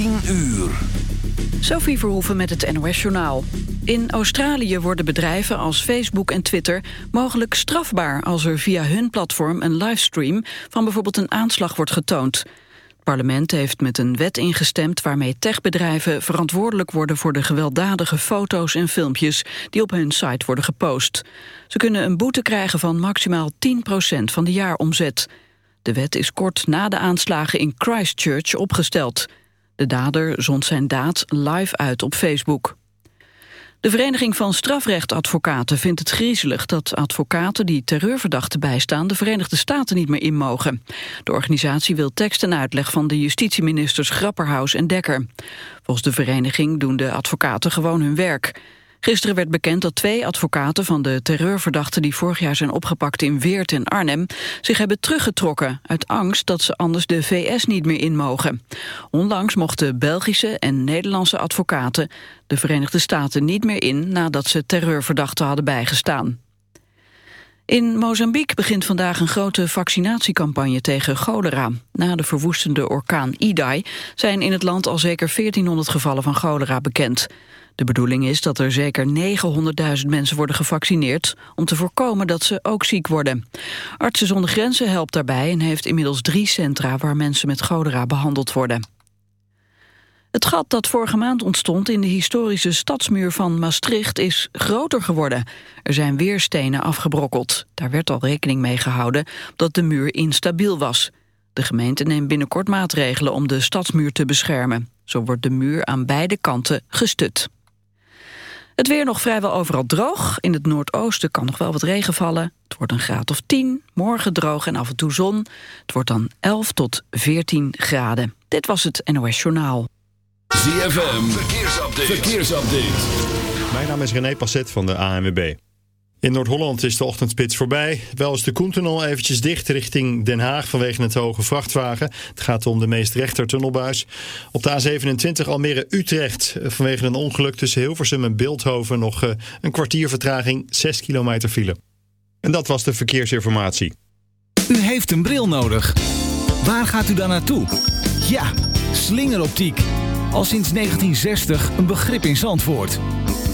10 uur. Sophie Verhoeven met het NOS-journaal. In Australië worden bedrijven als Facebook en Twitter mogelijk strafbaar... als er via hun platform een livestream van bijvoorbeeld een aanslag wordt getoond. Het parlement heeft met een wet ingestemd waarmee techbedrijven verantwoordelijk worden voor de gewelddadige foto's en filmpjes die op hun site worden gepost. Ze kunnen een boete krijgen van maximaal 10% van de jaaromzet. De wet is kort na de aanslagen in Christchurch opgesteld. De dader zond zijn daad live uit op Facebook. De Vereniging van Strafrechtadvocaten vindt het griezelig dat advocaten die terreurverdachten bijstaan de Verenigde Staten niet meer in mogen. De organisatie wil tekst en uitleg van de justitieministers Grapperhaus en Dekker. Volgens de vereniging doen de advocaten gewoon hun werk. Gisteren werd bekend dat twee advocaten van de terreurverdachten die vorig jaar zijn opgepakt in Weert en Arnhem zich hebben teruggetrokken uit angst dat ze anders de VS niet meer in mogen. Onlangs mochten Belgische en Nederlandse advocaten de Verenigde Staten niet meer in nadat ze terreurverdachten hadden bijgestaan. In Mozambique begint vandaag een grote vaccinatiecampagne tegen cholera. Na de verwoestende orkaan Idai zijn in het land al zeker 1400 gevallen van cholera bekend. De bedoeling is dat er zeker 900.000 mensen worden gevaccineerd... om te voorkomen dat ze ook ziek worden. Artsen zonder Grenzen helpt daarbij en heeft inmiddels drie centra... waar mensen met cholera behandeld worden. Het gat dat vorige maand ontstond in de historische stadsmuur van Maastricht is groter geworden. Er zijn weer stenen afgebrokkeld. Daar werd al rekening mee gehouden dat de muur instabiel was. De gemeente neemt binnenkort maatregelen om de stadsmuur te beschermen. Zo wordt de muur aan beide kanten gestut. Het weer nog vrijwel overal droog. In het noordoosten kan nog wel wat regen vallen. Het wordt een graad of 10. Morgen droog en af en toe zon. Het wordt dan 11 tot 14 graden. Dit was het NOS Journaal. ZFM, verkeersupdate. verkeersupdate. Mijn naam is René Passet van de ANWB. In Noord-Holland is de ochtendspits voorbij. Wel is de Koentunnel eventjes dicht richting Den Haag vanwege het hoge vrachtwagen. Het gaat om de meest rechtertunnelbuis. Op de A27 Almere-Utrecht vanwege een ongeluk tussen Hilversum en Beeldhoven nog eh, een kwartier vertraging, 6 kilometer file. En dat was de verkeersinformatie. U heeft een bril nodig. Waar gaat u dan naartoe? Ja, slingeroptiek. Al sinds 1960 een begrip in Zandvoort.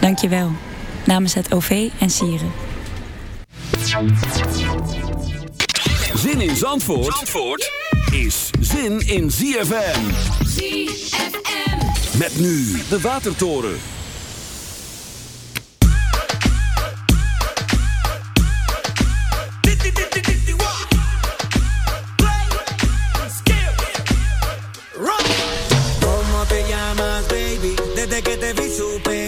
Dankjewel. Namens het OV en Sieren. Zin in Zandvoort, Zandvoort yeah! is zin in ZFM. ZFM. Met nu de Watertoren. Como te llamas, baby? Desde que te vi super.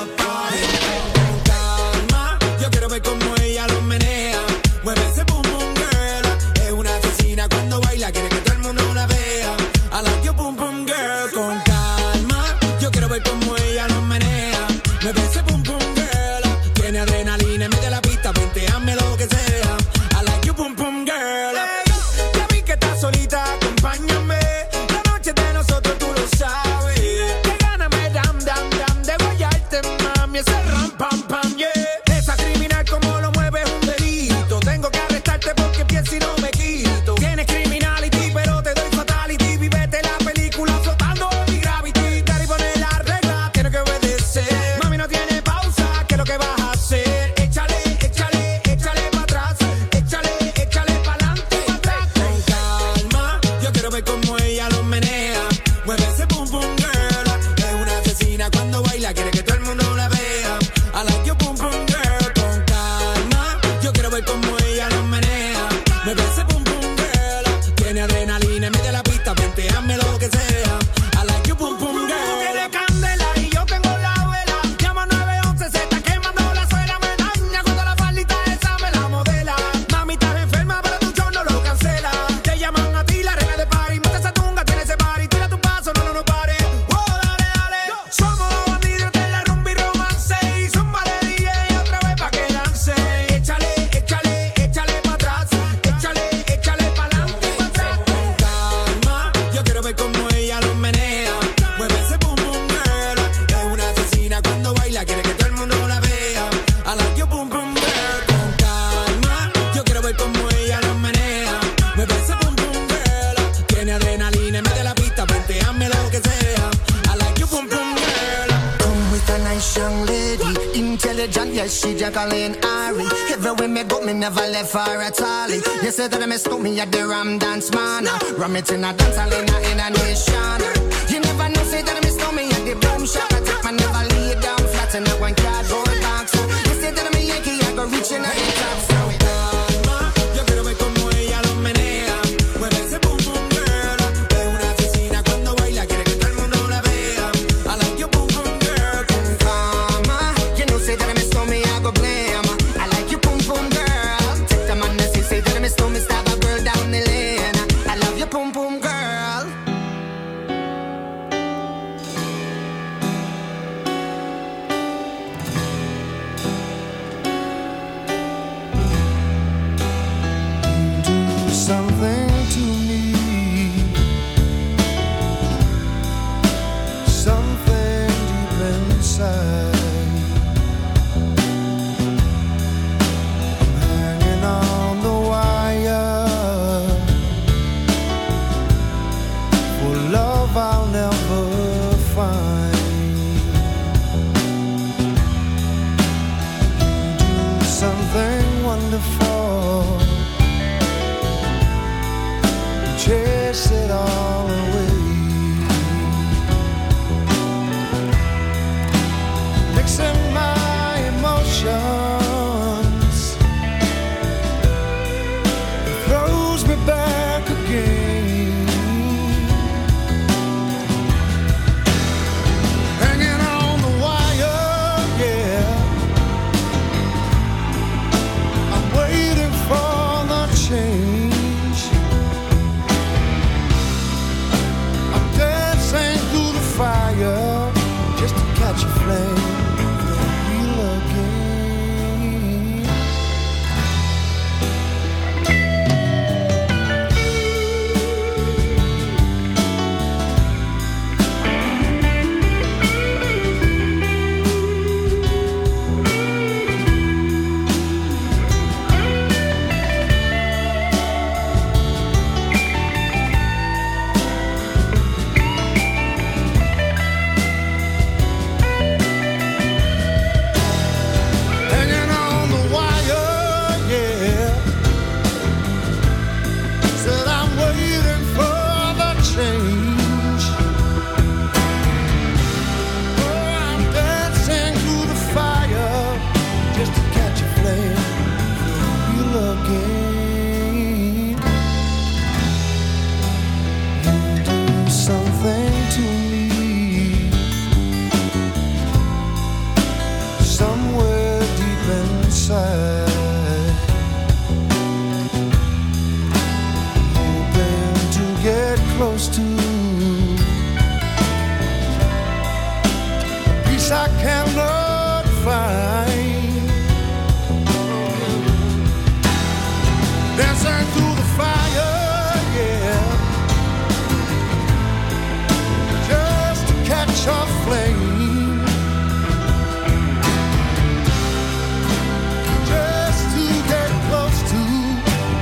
yes, she Jacqueline Ari. Everywhere me go, me never left her at all. You say that I mistook me at the Ram Dance Man. Ram it in a dance, I in a, in a nation. You never know, say that I mistook me at the Boom Shop. I take my never lay down flat in a one cardboard.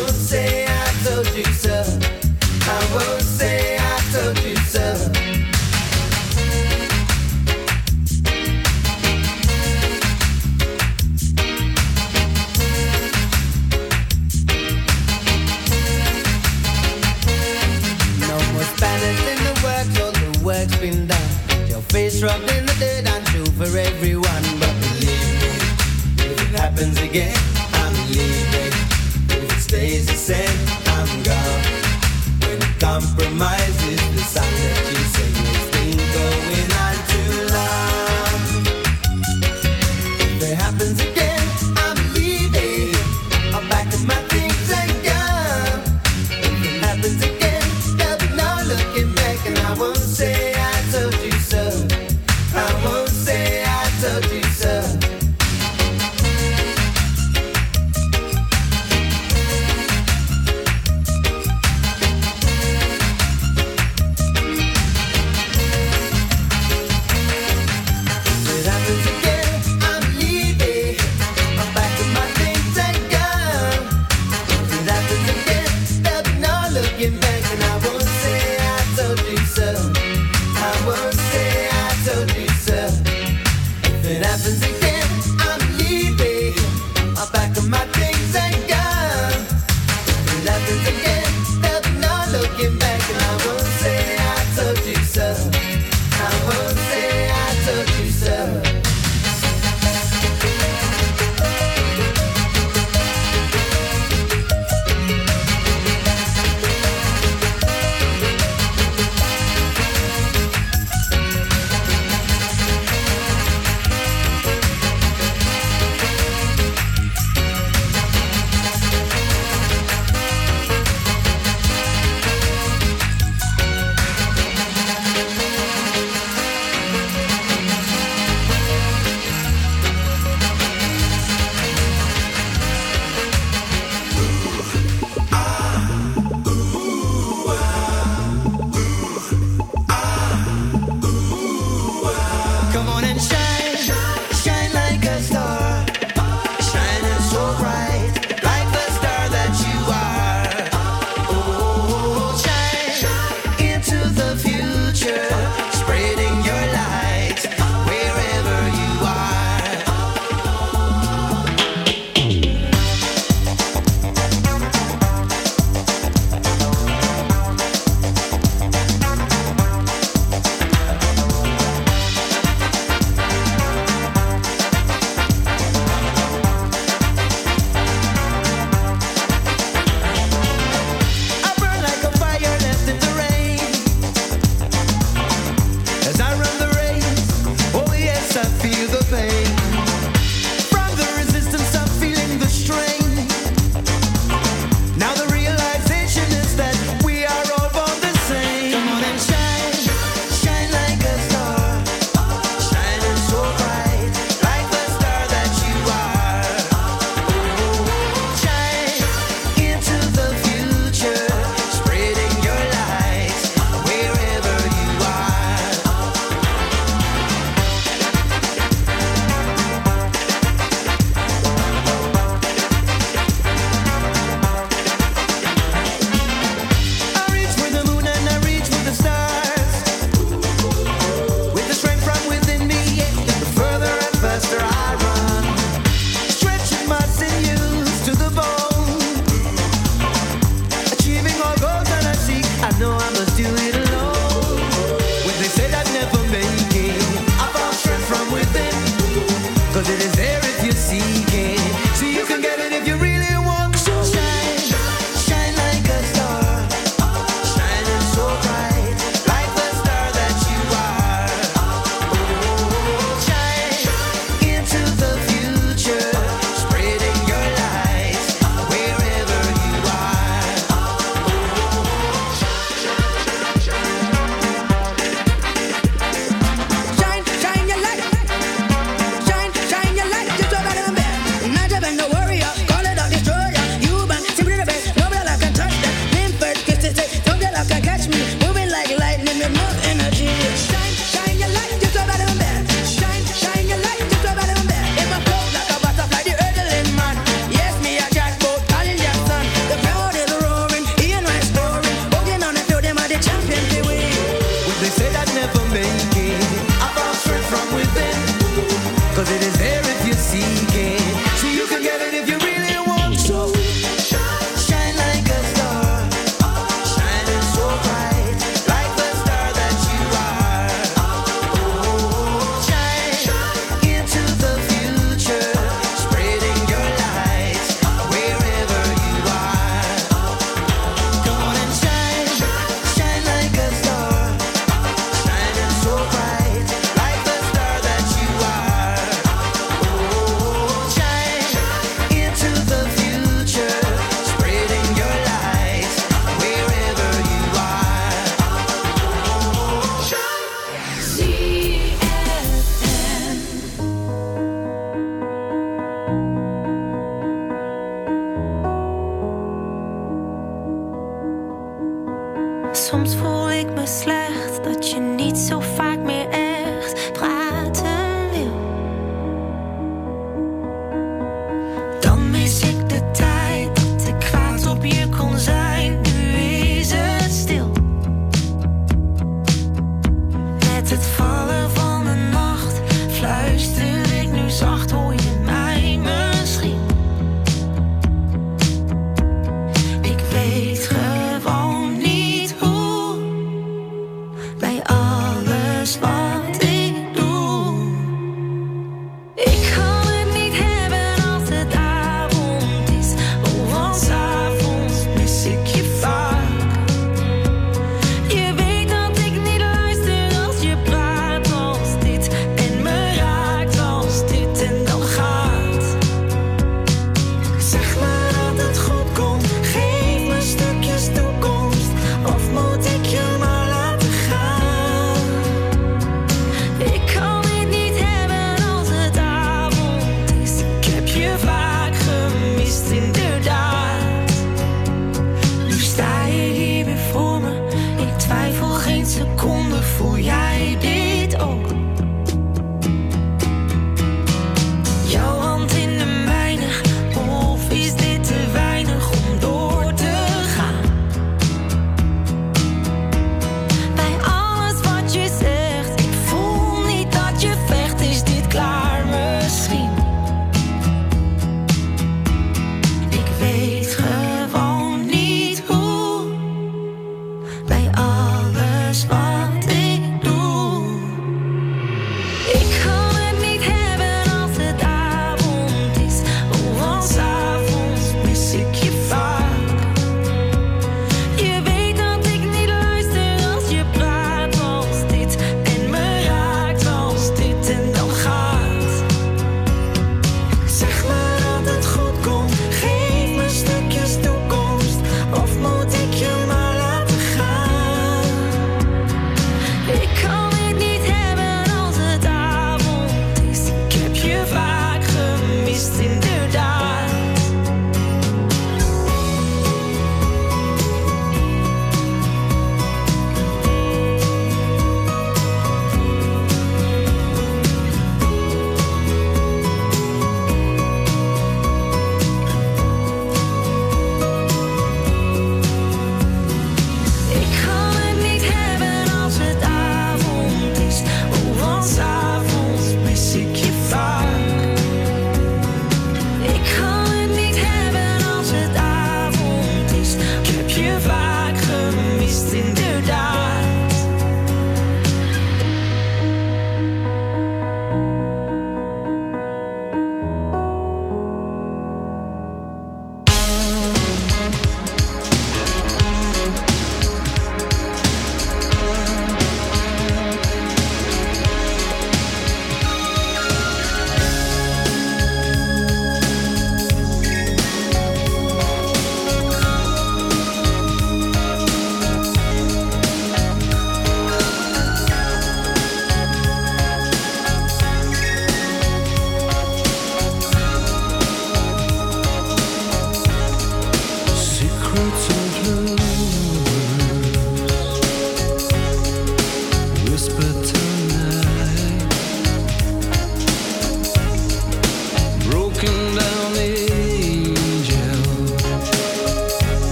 would say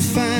find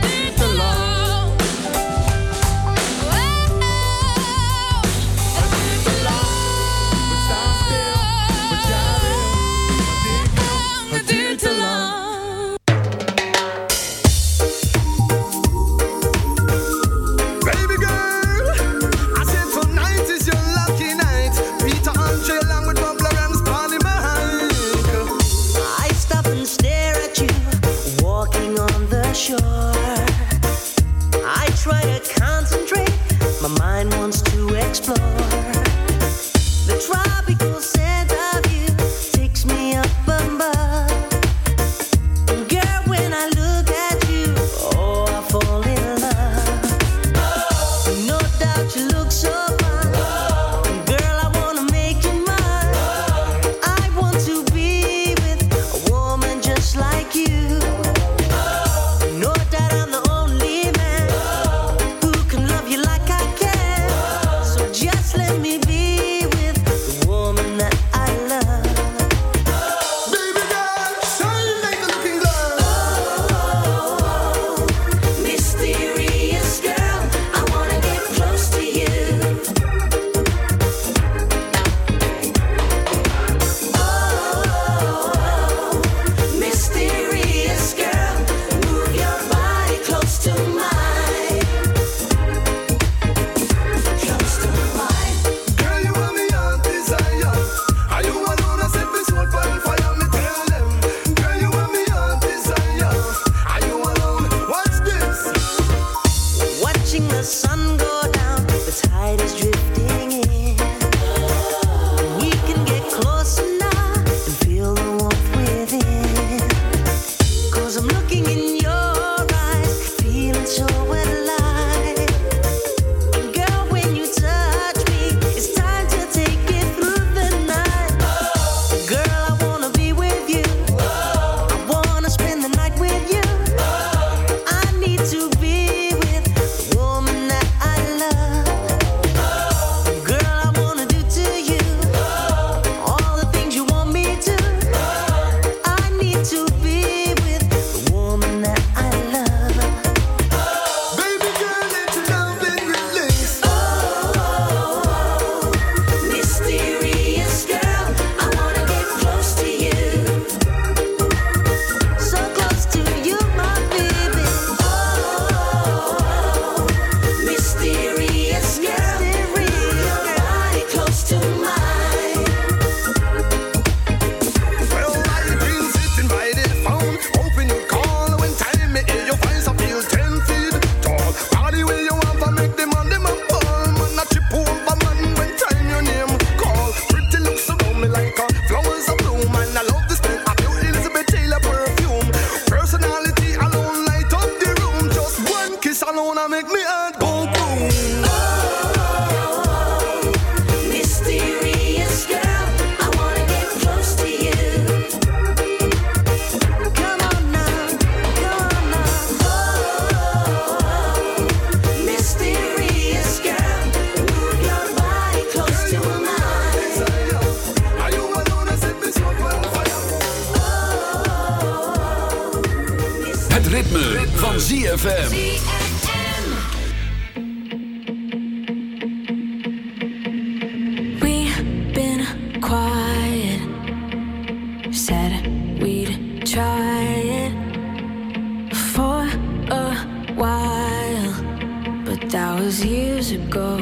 years ago.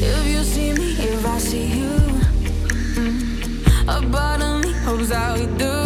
If you see me, if I see you, a part of me hopes that we do.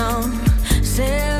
não. Ser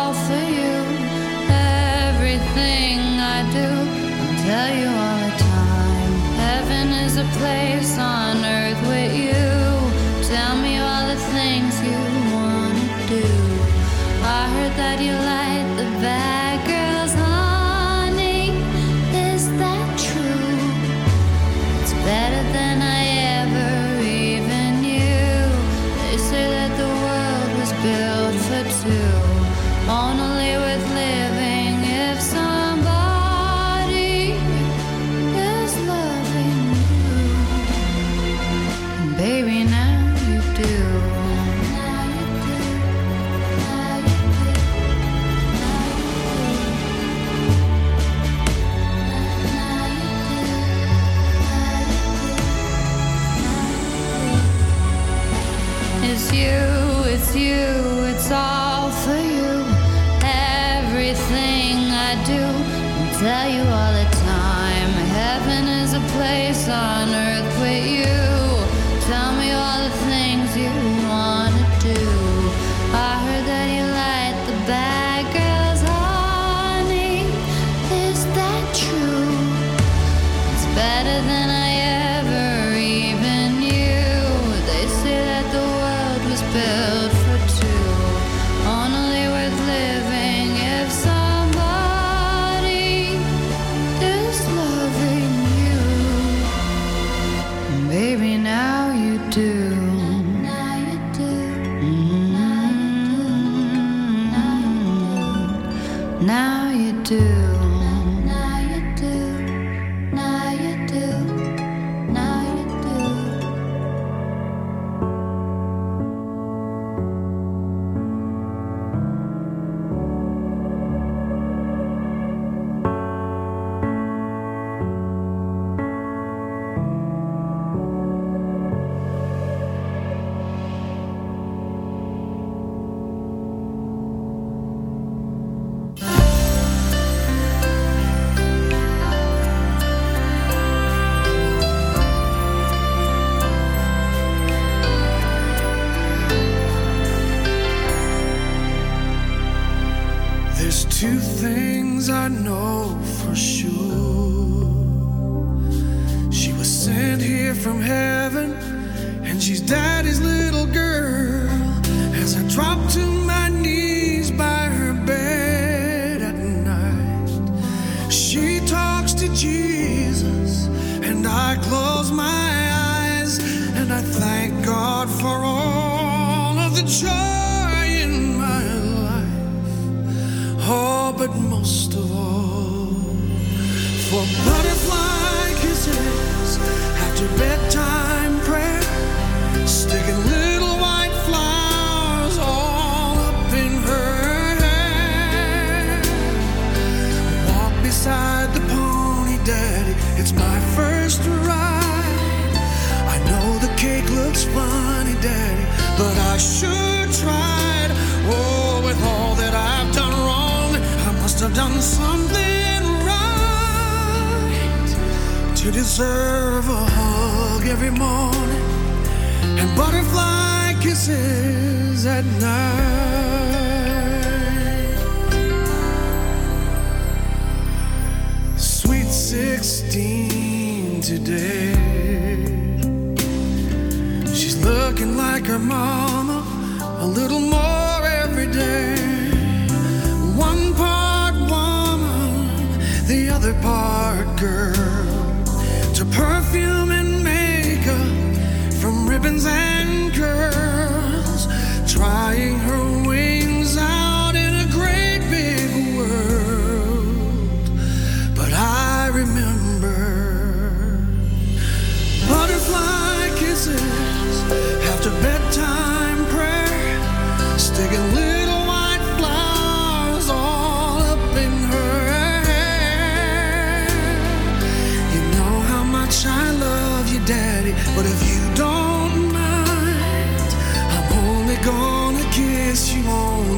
There's a place on earth with you. Parker.